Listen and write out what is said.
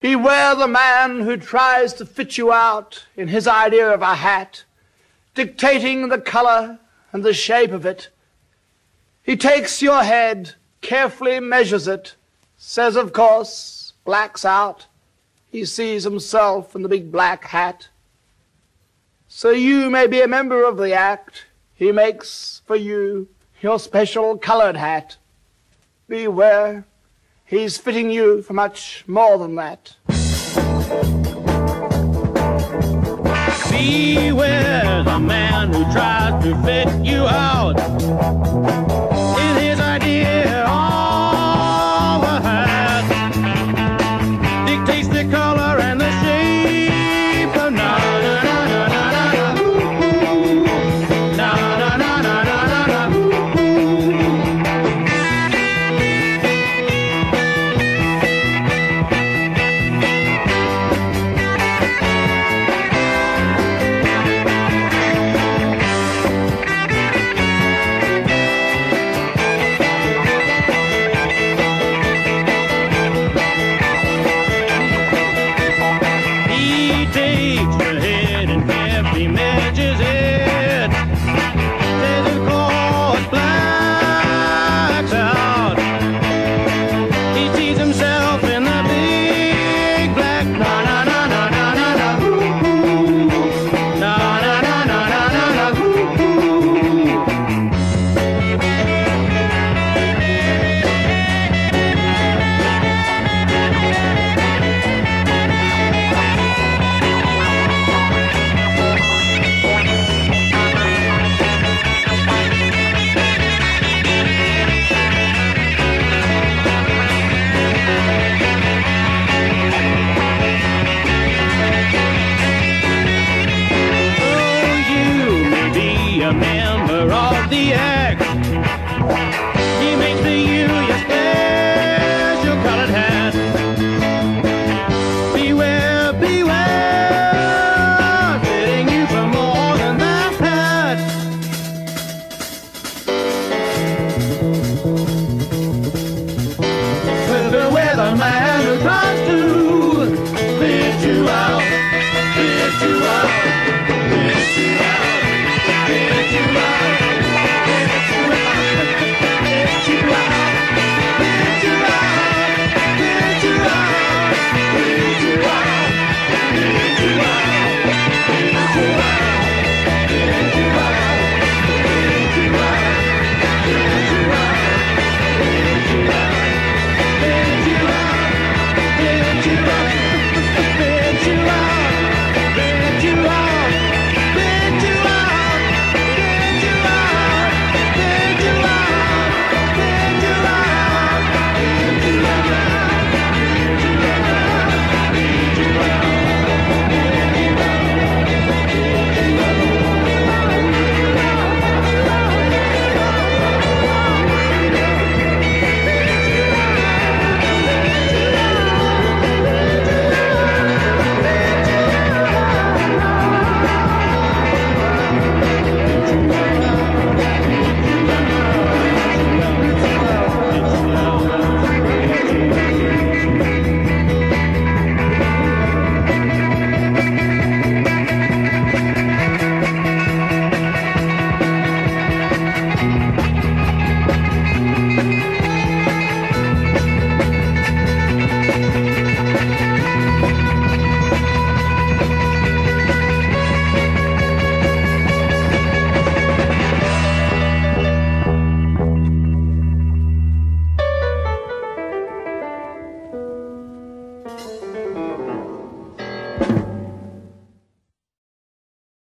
Beware the man who tries to fit you out in his idea of a hat, dictating the color and the shape of it. He takes your head, carefully measures it, says, of course, blacks out. He sees himself in the big black hat. So you may be a member of the act. He makes for you your special colored hat. Beware, he's fitting you for much more than that. Beware the man who tries to fit you out. the end.